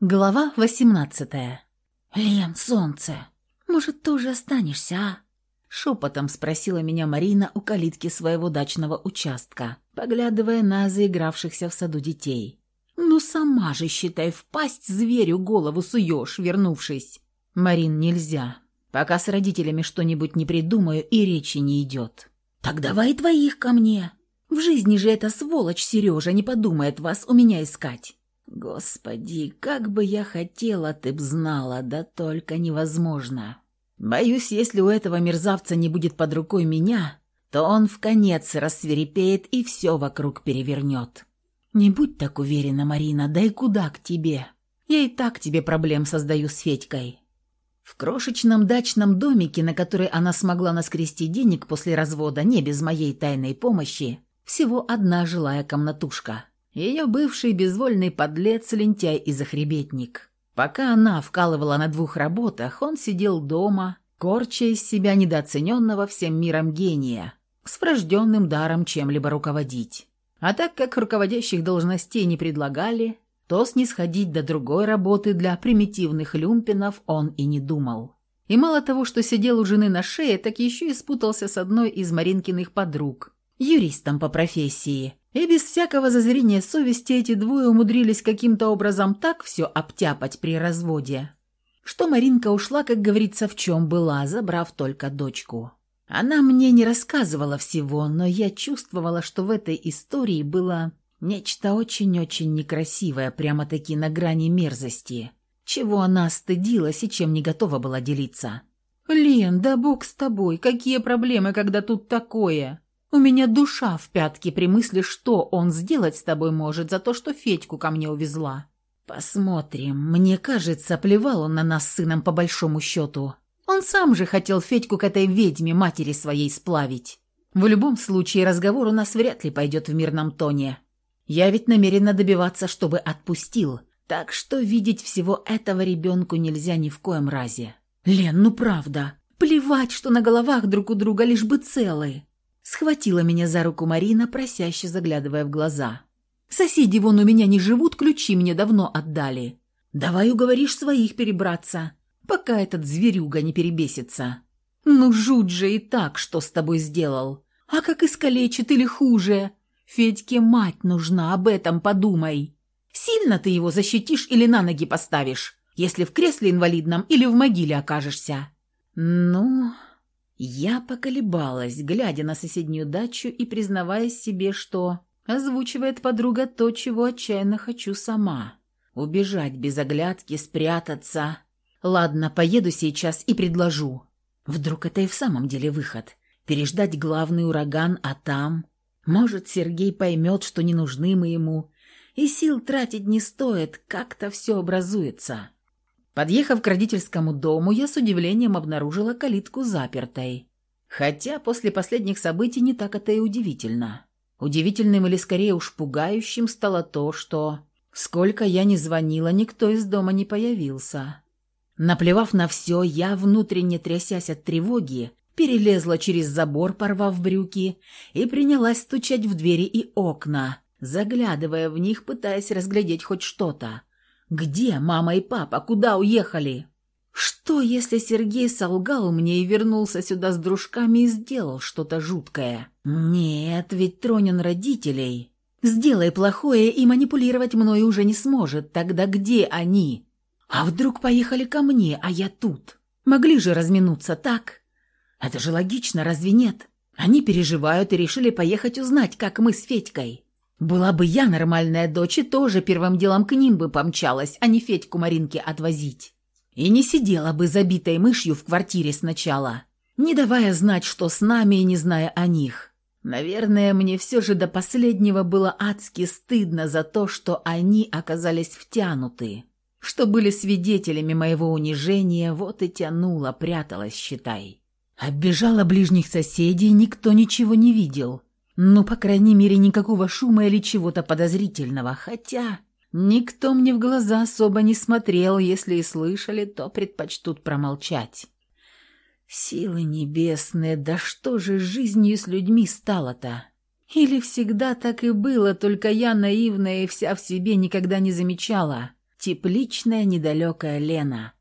Глава восемнадцатая. «Лен, солнце, может, тоже останешься, а?» Шепотом спросила меня Марина у калитки своего дачного участка, поглядывая на заигравшихся в саду детей. «Ну сама же, считай, в пасть зверю голову суешь, вернувшись». «Марин, нельзя. Пока с родителями что-нибудь не придумаю, и речи не идет». «Так давай твоих ко мне. В жизни же эта сволочь Сережа не подумает вас у меня искать». Господи, как бы я хотела, ты б знала, да только невозможно. Боюсь, если у этого мерзавца не будет под рукой меня, то он в конец рассверепеет и все вокруг перевернет. Не будь так уверена, Марина, да и куда к тебе? Я и так тебе проблем создаю с Федькой. В крошечном дачном домике, на который она смогла наскрести денег после развода, не без моей тайной помощи, всего одна жилая комнатушка – ее бывший безвольный подлец, лентяй и захребетник. Пока она вкалывала на двух работах, он сидел дома, корча из себя недооцененного всем миром гения, с врожденным даром чем-либо руководить. А так как руководящих должностей не предлагали, то снисходить до другой работы для примитивных люмпинов он и не думал. И мало того, что сидел у жены на шее, так еще и спутался с одной из Маринкиных подруг, юристом по профессии, и без всякого зазрения совести эти двое умудрились каким-то образом так все обтяпать при разводе, что Маринка ушла, как говорится, в чем была, забрав только дочку. Она мне не рассказывала всего, но я чувствовала, что в этой истории было нечто очень-очень некрасивое, прямо-таки на грани мерзости, чего она стыдилась и чем не готова была делиться. «Лен, да бог с тобой, какие проблемы, когда тут такое?» У меня душа в пятке при мысли, что он сделать с тобой может за то, что Федьку ко мне увезла. Посмотрим. Мне кажется, плевал он на нас сыном по большому счету. Он сам же хотел Федьку к этой ведьме матери своей сплавить. В любом случае разговор у нас вряд ли пойдет в мирном тоне. Я ведь намерена добиваться, чтобы отпустил. Так что видеть всего этого ребенку нельзя ни в коем разе. Лен, ну правда. Плевать, что на головах друг у друга лишь бы целые. Схватила меня за руку Марина, просяще заглядывая в глаза. «Соседи вон у меня не живут, ключи мне давно отдали. Давай уговоришь своих перебраться, пока этот зверюга не перебесится. Ну, жуть же и так, что с тобой сделал. А как искалечит или хуже? Федьке мать нужна, об этом подумай. Сильно ты его защитишь или на ноги поставишь, если в кресле инвалидном или в могиле окажешься?» «Ну...» Я поколебалась, глядя на соседнюю дачу и признаваясь себе, что озвучивает подруга то, чего отчаянно хочу сама. Убежать без оглядки, спрятаться. Ладно, поеду сейчас и предложу. Вдруг это и в самом деле выход. Переждать главный ураган, а там... Может, Сергей поймет, что не нужны мы ему, и сил тратить не стоит, как-то все образуется. Подъехав к родительскому дому, я с удивлением обнаружила калитку запертой. Хотя после последних событий не так это и удивительно. Удивительным или скорее уж пугающим стало то, что... Сколько я ни звонила, никто из дома не появился. Наплевав на все, я, внутренне трясясь от тревоги, перелезла через забор, порвав брюки, и принялась стучать в двери и окна, заглядывая в них, пытаясь разглядеть хоть что-то. Где мама и папа? Куда уехали? Что, если Сергей солгал мне и вернулся сюда с дружками и сделал что-то жуткое? Нет, ведь тронен родителей. Сделай плохое, и манипулировать мной уже не сможет. Тогда где они? А вдруг поехали ко мне, а я тут? Могли же разминуться так? Это же логично, разве нет? Они переживают и решили поехать узнать, как мы с Федькой. Была бы я нормальная дочь, и тоже первым делом к ним бы помчалась, а не Федьку Маринке отвозить. И не сидела бы забитой мышью в квартире сначала, не давая знать, что с нами и не зная о них. Наверное, мне все же до последнего было адски стыдно за то, что они оказались втянуты, что были свидетелями моего унижения, вот и тянула, пряталась, считай. Оббежала ближних соседей, никто ничего не видел. Ну, по крайней мере, никакого шума или чего-то подозрительного. Хотя никто мне в глаза особо не смотрел, если и слышали, то предпочтут промолчать. Силы небесные, да что же жизнью с людьми стало-то? Или всегда так и было, только я наивная и вся в себе никогда не замечала, Тепличная недалекая Лена.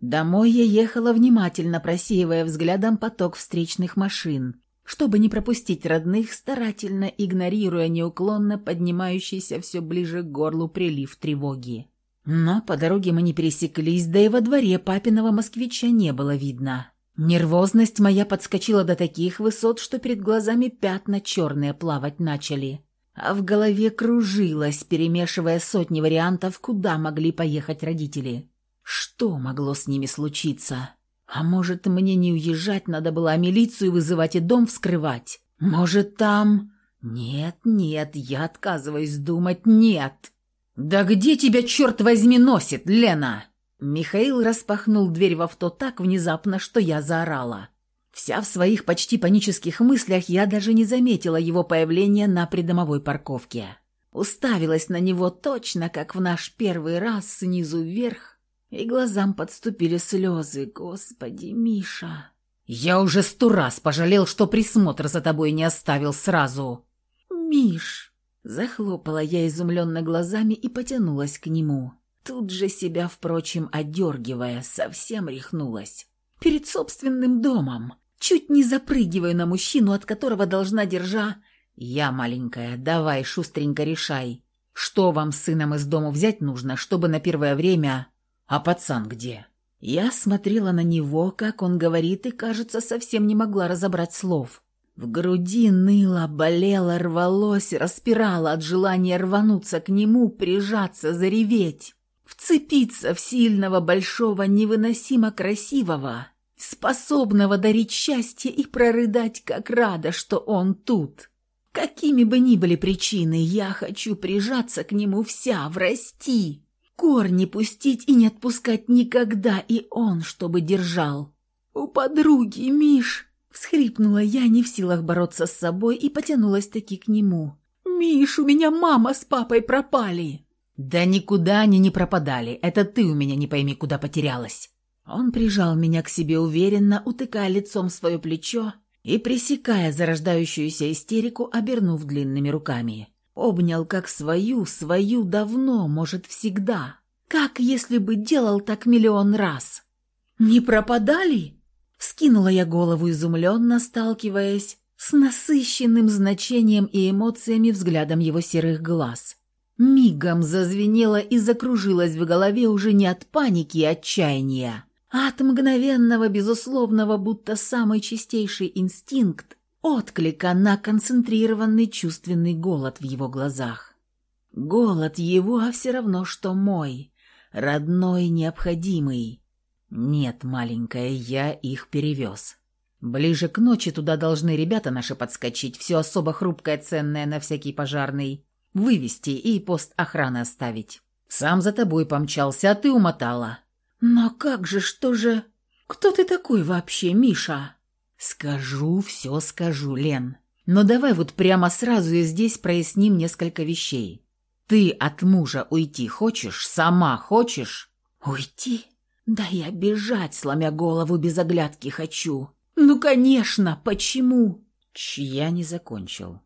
Домой я ехала внимательно, просеивая взглядом поток встречных машин, чтобы не пропустить родных, старательно игнорируя неуклонно поднимающийся все ближе к горлу прилив тревоги. Но по дороге мы не пересеклись, да и во дворе папиного москвича не было видно. Нервозность моя подскочила до таких высот, что перед глазами пятна черные плавать начали. А в голове кружилось, перемешивая сотни вариантов, куда могли поехать родители. Что могло с ними случиться? А может, мне не уезжать надо было, а милицию вызывать и дом вскрывать? Может, там... Нет, нет, я отказываюсь думать «нет». «Да где тебя, черт возьми, носит, Лена?» Михаил распахнул дверь в авто так внезапно, что я заорала. Вся в своих почти панических мыслях я даже не заметила его появления на придомовой парковке. Уставилась на него точно, как в наш первый раз снизу вверх, и глазам подступили слезы. «Господи, Миша!» «Я уже сто раз пожалел, что присмотр за тобой не оставил сразу!» «Миш!» Захлопала я изумленно глазами и потянулась к нему. Тут же себя, впрочем, одергивая, совсем рехнулась. Перед собственным домом. Чуть не запрыгиваю на мужчину, от которого должна держа... «Я маленькая, давай шустренько решай. Что вам с сыном из дому взять нужно, чтобы на первое время... А пацан где?» Я смотрела на него, как он говорит, и, кажется, совсем не могла разобрать слов. В груди ныло, болело, рвалось, распирало от желания рвануться к нему, прижаться, зареветь вцепиться в сильного, большого, невыносимо красивого, способного дарить счастье и прорыдать, как рада, что он тут. Какими бы ни были причины, я хочу прижаться к нему вся, врасти, корни пустить и не отпускать никогда, и он, чтобы держал. «У подруги, Миш!» — всхрипнула я, не в силах бороться с собой, и потянулась таки к нему. «Миш, у меня мама с папой пропали!» «Да никуда они не пропадали. Это ты у меня не пойми, куда потерялась». Он прижал меня к себе уверенно, утыкая лицом свое плечо и пресекая зарождающуюся истерику, обернув длинными руками. Обнял как свою, свою давно, может, всегда. Как если бы делал так миллион раз. «Не пропадали?» Скинула я голову изумленно, сталкиваясь с насыщенным значением и эмоциями взглядом его серых глаз. Мигом зазвенело и закружилось в голове уже не от паники и отчаяния, а от мгновенного, безусловного, будто самый чистейший инстинкт, отклика на концентрированный чувственный голод в его глазах. Голод его, а все равно, что мой, родной, необходимый. Нет, маленькая, я их перевез. Ближе к ночи туда должны ребята наши подскочить, все особо хрупкое, ценное на всякий пожарный вывести и пост охраны оставить. Сам за тобой помчался, а ты умотала». «Но как же, что же... Кто ты такой вообще, Миша?» «Скажу, все скажу, Лен. Но давай вот прямо сразу и здесь проясним несколько вещей. Ты от мужа уйти хочешь? Сама хочешь?» «Уйти? Да я бежать, сломя голову без оглядки хочу. Ну, конечно, почему?» Чья не закончил.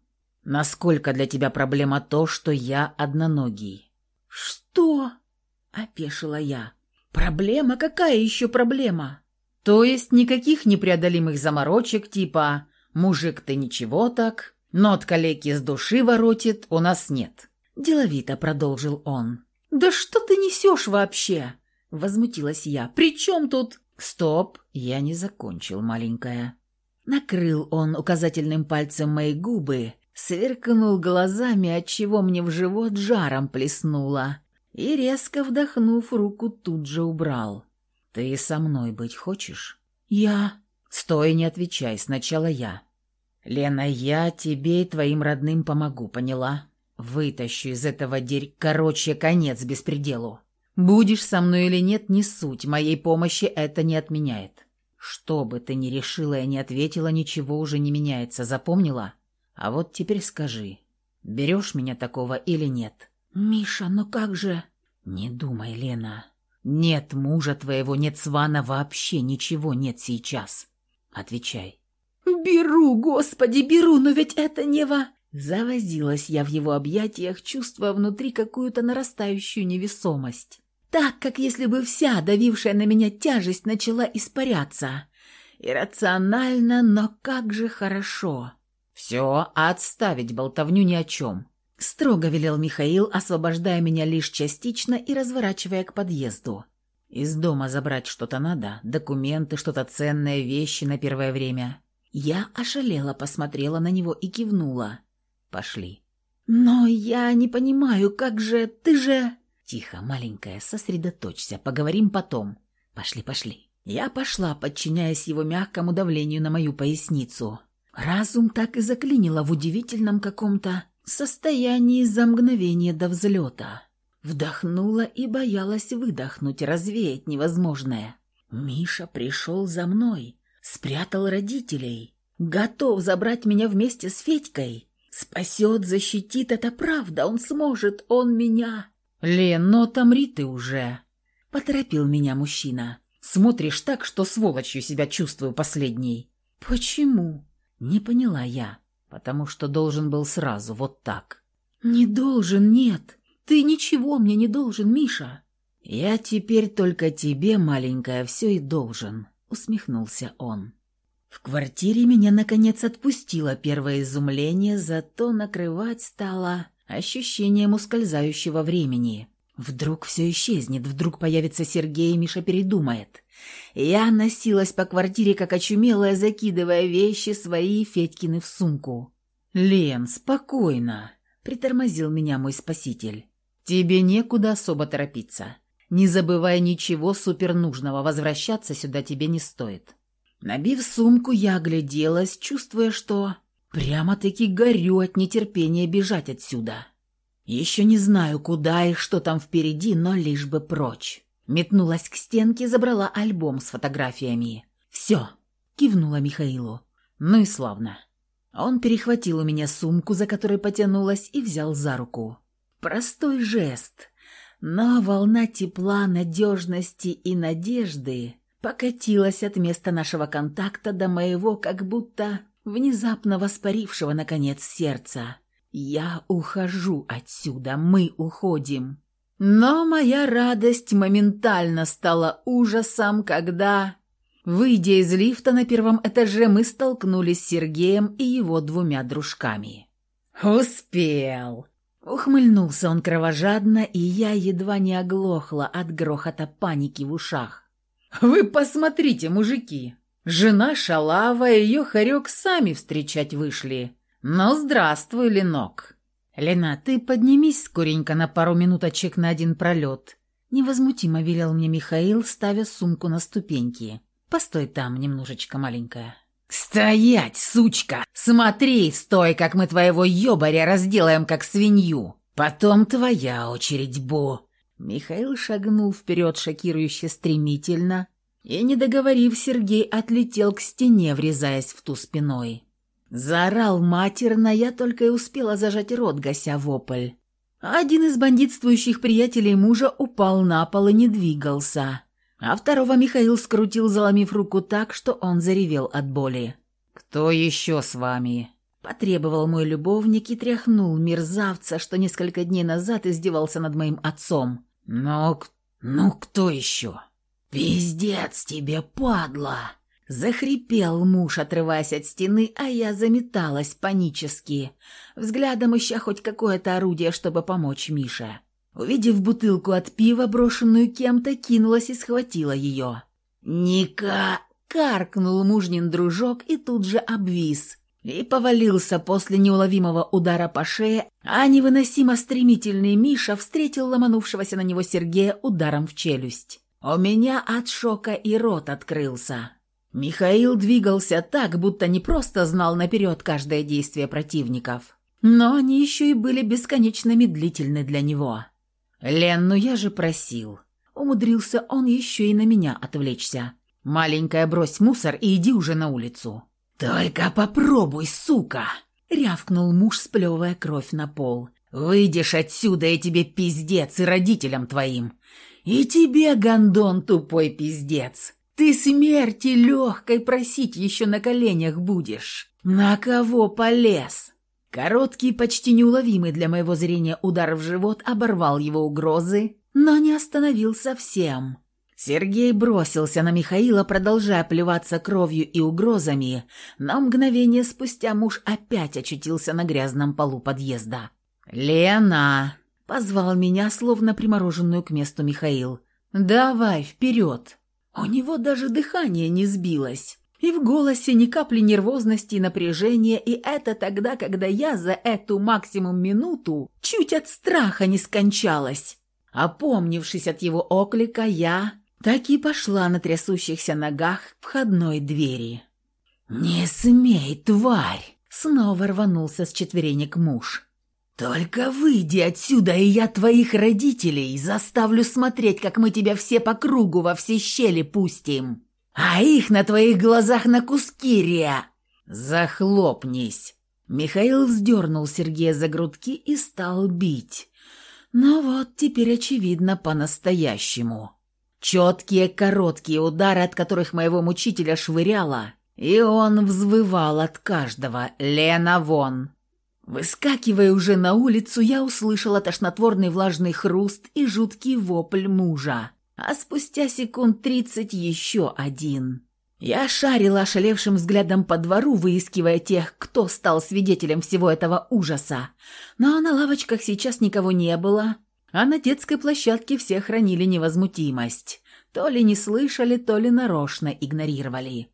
Насколько для тебя проблема то, что я одноногий?» «Что?» — опешила я. «Проблема? Какая еще проблема?» «То есть никаких непреодолимых заморочек типа «мужик ты ничего так», но от калеки с души воротит у нас нет», — деловито продолжил он. «Да что ты несешь вообще?» — возмутилась я. «При чем тут...» «Стоп, я не закончил, маленькая». Накрыл он указательным пальцем мои губы, сверкнул глазами, отчего мне в живот жаром плеснуло, и, резко вдохнув, руку тут же убрал. «Ты со мной быть хочешь?» «Я...» «Стой, не отвечай, сначала я». «Лена, я тебе и твоим родным помогу, поняла? Вытащу из этого дерь... Короче, конец беспределу. Будешь со мной или нет, не суть, моей помощи это не отменяет. Что бы ты ни решила и не ответила, ничего уже не меняется, запомнила?» А вот теперь скажи, берешь меня такого или нет?» «Миша, ну как же...» «Не думай, Лена. Нет мужа твоего, нет Свана, вообще ничего нет сейчас. Отвечай». «Беру, господи, беру, но ведь это не во...» Завозилась я в его объятиях, чувствуя внутри какую-то нарастающую невесомость. Так, как если бы вся давившая на меня тяжесть начала испаряться. Иррационально, но как же хорошо. «Все, отставить болтовню ни о чем», — строго велел Михаил, освобождая меня лишь частично и разворачивая к подъезду. «Из дома забрать что-то надо, документы, что-то ценное, вещи на первое время». Я ошалела, посмотрела на него и кивнула. Пошли. «Но я не понимаю, как же... Ты же...» «Тихо, маленькая, сосредоточься, поговорим потом. Пошли, пошли». Я пошла, подчиняясь его мягкому давлению на мою поясницу. Разум так и заклинило в удивительном каком-то состоянии за мгновение до взлета. Вдохнула и боялась выдохнуть, развеять невозможное. Миша пришел за мной, спрятал родителей, готов забрать меня вместе с Федькой. Спасет, защитит, это правда, он сможет, он меня. «Лен, но отомри ты уже!» — поторопил меня мужчина. «Смотришь так, что сволочью себя чувствую последней». «Почему?» — не поняла я. «Потому что должен был сразу, вот так». «Не должен, нет. Ты ничего мне не должен, Миша». «Я теперь только тебе, маленькая, все и должен», — усмехнулся он. В квартире меня, наконец, отпустило первое изумление, зато накрывать стало ощущением ускользающего времени. Вдруг все исчезнет, вдруг появится Сергей, и Миша передумает. Я носилась по квартире, как очумелая, закидывая вещи свои и Федькины в сумку. «Лен, спокойно», — притормозил меня мой спаситель. «Тебе некуда особо торопиться. Не забывай ничего супернужного, возвращаться сюда тебе не стоит». Набив сумку, я огляделась, чувствуя, что прямо-таки горю от нетерпения бежать отсюда. Еще не знаю, куда и что там впереди, но лишь бы прочь. Метнулась к стенке, забрала альбом с фотографиями. «Все», — кивнула Михаилу. «Ну и славно». Он перехватил у меня сумку, за которой потянулась, и взял за руку. Простой жест, но волна тепла, надежности и надежды покатилась от места нашего контакта до моего, как будто внезапно воспарившего, наконец, сердца. «Я ухожу отсюда, мы уходим». Но моя радость моментально стала ужасом, когда, выйдя из лифта на первом этаже, мы столкнулись с Сергеем и его двумя дружками. «Успел!» Ухмыльнулся он кровожадно, и я едва не оглохла от грохота паники в ушах. «Вы посмотрите, мужики! Жена Шалава ее хорек сами встречать вышли. Ну, здравствуй, Ленок!» «Лена, ты поднимись скоренько на пару минуточек на один пролет», — невозмутимо велел мне Михаил, ставя сумку на ступеньки. «Постой там немножечко, маленькая». «Стоять, сучка! Смотри, стой, как мы твоего ёбаря разделаем, как свинью! Потом твоя очередь, Бо!» Михаил шагнул вперед шокирующе стремительно, и, не договорив, Сергей отлетел к стене, врезаясь в ту спиной. Заорал матерно, я только и успела зажать рот, гася вопль. Один из бандитствующих приятелей мужа упал на пол и не двигался, а второго Михаил скрутил, заломив руку так, что он заревел от боли. «Кто еще с вами?» Потребовал мой любовник и тряхнул мерзавца, что несколько дней назад издевался над моим отцом. «Ну, ну кто еще?» «Пиздец тебе, падла!» Захрипел муж, отрываясь от стены, а я заметалась панически, взглядом ища хоть какое-то орудие, чтобы помочь Мише. Увидев бутылку от пива, брошенную кем-то, кинулась и схватила ее. «Ника!» — каркнул мужнин дружок и тут же обвис, и повалился после неуловимого удара по шее, а невыносимо стремительный Миша встретил ломанувшегося на него Сергея ударом в челюсть. У меня от шока и рот открылся. Михаил двигался так, будто не просто знал наперед каждое действие противников, но они еще и были бесконечно медлительны для него. «Лен, ну я же просил». Умудрился он еще и на меня отвлечься. «Маленькая, брось мусор и иди уже на улицу». «Только попробуй, сука!» — рявкнул муж, сплевывая кровь на пол. «Выйдешь отсюда, и тебе пиздец, и родителям твоим. И тебе, гондон, тупой пиздец. Ты смерти легкой просить еще на коленях будешь. На кого полез?» Короткий, почти неуловимый для моего зрения удар в живот оборвал его угрозы, но не остановил совсем. Сергей бросился на Михаила, продолжая плеваться кровью и угрозами, но мгновение спустя муж опять очутился на грязном полу подъезда. «Лена!» — позвал меня, словно примороженную к месту Михаил. «Давай, вперед!» У него даже дыхание не сбилось. И в голосе ни капли нервозности и напряжения, и это тогда, когда я за эту максимум минуту чуть от страха не скончалась. Опомнившись от его оклика, я так и пошла на трясущихся ногах к входной двери. «Не смей, тварь!» — снова рванулся с четверенек муж. «Только выйди отсюда, и я твоих родителей заставлю смотреть, как мы тебя все по кругу во все щели пустим, а их на твоих глазах на куски ря!» «Захлопнись!» Михаил вздернул Сергея за грудки и стал бить. Но вот теперь очевидно по-настоящему. Четкие короткие удары, от которых моего мучителя швыряло, и он взвывал от каждого «Лена, вон!». Выскакивая уже на улицу, я услышала тошнотворный влажный хруст и жуткий вопль мужа, а спустя секунд тридцать еще один. Я шарила ошалевшим взглядом по двору, выискивая тех, кто стал свидетелем всего этого ужаса, но на лавочках сейчас никого не было, а на детской площадке все хранили невозмутимость. То ли не слышали, то ли нарочно игнорировали.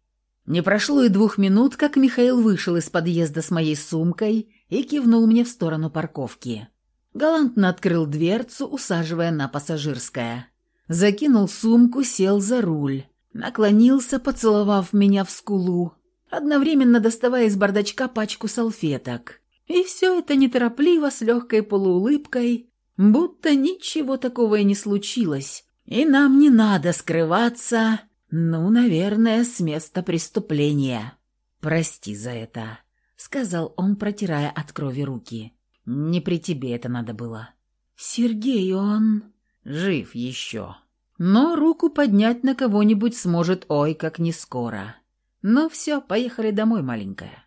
Не прошло и двух минут, как Михаил вышел из подъезда с моей сумкой и кивнул мне в сторону парковки. Галантно открыл дверцу, усаживая на пассажирское. Закинул сумку, сел за руль. Наклонился, поцеловав меня в скулу, одновременно доставая из бардачка пачку салфеток. И все это неторопливо, с легкой полуулыбкой, будто ничего такого и не случилось. И нам не надо скрываться, ну, наверное, с места преступления. Прости за это, сказал он, протирая от крови руки. Не при тебе это надо было. Сергей, он жив еще. Но руку поднять на кого-нибудь сможет ой как не скоро. Ну все, поехали домой, маленькая.